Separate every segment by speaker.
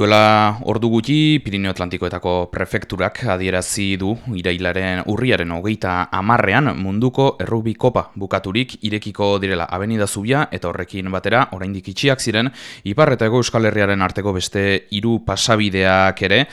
Speaker 1: Duela ordu gutxi, Pirineo Atlantikoetako prefekturak adierazi du irailaren urriaren hogeita amarrean munduko errubi kopa bukaturik irekiko direla. Abenida zubia eta horrekin batera oraindik itxiak ziren Ipar eta Euskal Herriaren arteko beste hiru pasabideak ere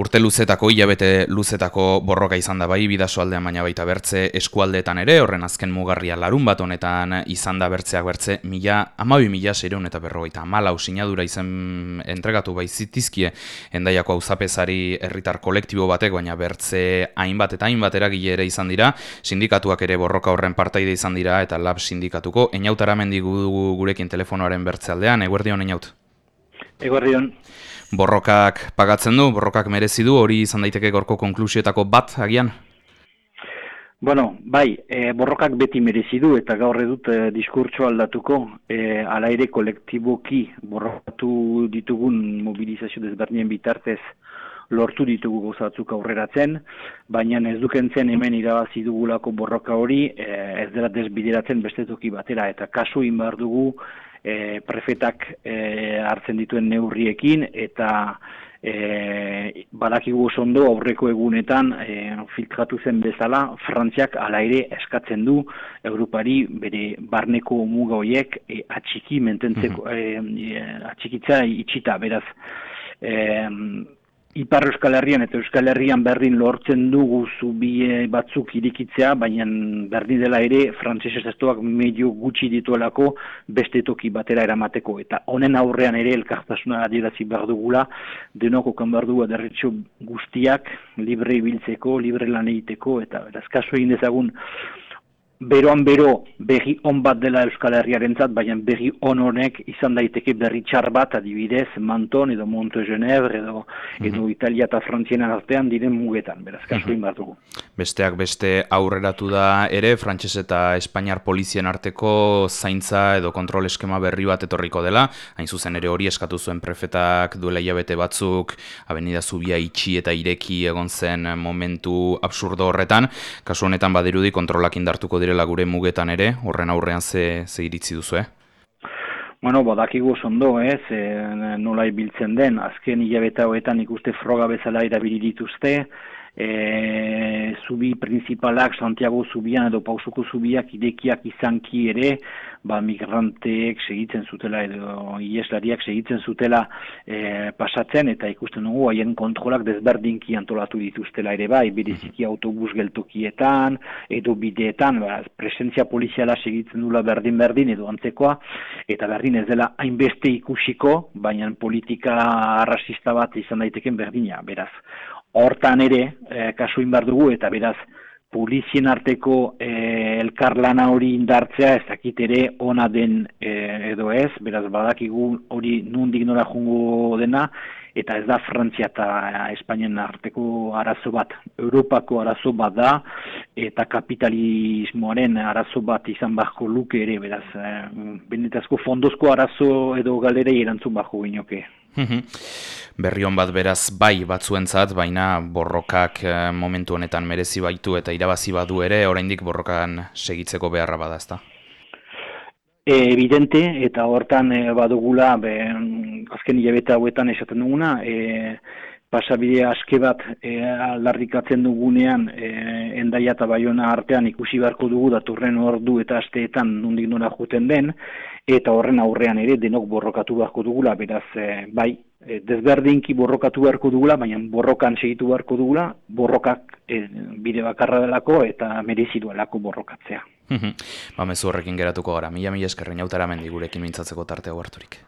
Speaker 1: Urte luzetako, hilabete luzetako borroka izan da bai, bidaso aldean baina baita bertze eskualdeetan ere, horren azken mugarria larun bat honetan izan da bertzeak bertze, mila, amabi mila seireun eta berrogeita, malau sinadura izen entregatu bai zitizkie, endaiako auzapezari herritar kolektibo batek, baina bertze hainbat eta hainbat eragile ere izan dira, sindikatuak ere borroka horren partaide izan dira, eta lab sindikatuko, eniautara mendigu gurekin telefonoaren bertze aldean, eguerdion eniaut?
Speaker 2: Eguerdion.
Speaker 1: Borrokak pagatzen du, borrokak merezi du, hori izan daiteke gorko konklusioetako bat agian?
Speaker 2: Bueno, bai, e, borrokak beti merezi du eta gaur edut e, diskurtso aldatuko. E, ala ere kolektiboki borrokatu ditugun mobilizazio desberdinen bitartez lortu ditugu gozatzuk aurreratzen, baina ez dukentzen hemen irabazi dugulako borroka hori e, ez dela desbideratzen bestetuki batera. Eta kasu inbar dugu e, prefetak e, hartzen dituen neurriekin eta e, badakigu ondo aurreko egunetan e, filtratu zen bezala Frantziak ala ere eskatzen du Europari bere barneko muga horiek e, atxiki mententzeko mm atxikitza itxita. Beraz e, Ipar Euskal Herrian eta Euskal Herrian berdin lortzen dugu zubie batzuk irikitzea, baina berdin dela ere frantzese estatuak medio gutxi dituelako beste toki batera eramateko. Eta honen aurrean ere elkartasuna adierazi behar dugula, denoko kan behar dugu guztiak libre ibiltzeko, libre lan egiteko, eta beraz kaso egin dezagun beroan bero berri on bat dela Euskal Herriarentzat, baina berri on honek izan daiteke berri txar bat adibidez Manton edo Monte Genebre edo, mm edo Italia eta Frantziena artean diren mugetan, beraz, kasu mm dugu.
Speaker 1: Besteak beste aurreratu da ere, Frantses eta Espainiar polizien arteko zaintza edo kontrol eskema berri bat etorriko dela, hain zuzen ere hori eskatu zuen prefetak duela hilabete batzuk, abenida zubia itxi eta ireki egon zen momentu absurdo horretan, kasu honetan badirudi kontrolak indartuko dire direla gure mugetan ere, horren aurrean ze, ze iritzi duzu, eh?
Speaker 2: Bueno, badakigu ondo, ez, e, nola ibiltzen den, azken hilabeta hoetan ikuste froga bezala erabili dituzte, e, zubi principalak Santiago zubian edo pausuko zubiak idekiak izanki ere ba, migranteek segitzen zutela edo ieslariak segitzen zutela e, pasatzen eta ikusten dugu haien kontrolak desberdinki antolatu dituztela ere bai, bereziki autobus geltokietan edo bideetan ba, presentzia poliziala segitzen dula berdin-berdin edo antzekoa eta berdin ez dela hainbeste ikusiko baina politika arrasista bat izan daiteken berdina, beraz. Hortan ere, e, kasu inbar dugu, eta beraz, polizien arteko e, elkarlana hori indartzea, ez dakit ere ona den e, edo ez, beraz badakigu hori nundik nora jungo dena, eta ez da Frantzia eta Espainien arteko arazo bat, Europako arazo bat da, eta kapitalismoaren arazo bat izan bako luke ere, beraz, e, benetazko fondozko arazo edo galerei erantzun bako ginoke.
Speaker 1: Berrion bat beraz bai batzuentzat, baina borrokak eh, momentu honetan merezi baitu eta irabazi badu ere, oraindik borrokan segitzeko beharra bada ezta.
Speaker 2: E, evidente, eta hortan e, badugula, be, azken hilabete hauetan esaten duguna, e, pasabide aske bat e, aldarrikatzen dugunean e, endaia eta baiona artean ikusi beharko dugu daturren ordu eta asteetan nondik nora juten den, eta horren aurrean ere denok borrokatu beharko dugula, beraz, e, bai, e, desberdinki borrokatu beharko dugula, baina borrokan segitu beharko dugula, borrokak e, bide bakarra delako eta merezi duelako borrokatzea.
Speaker 1: ba, mezu horrekin geratuko gara, mila mila eskerrein autara mendi gurekin mintzatzeko tartea harturik.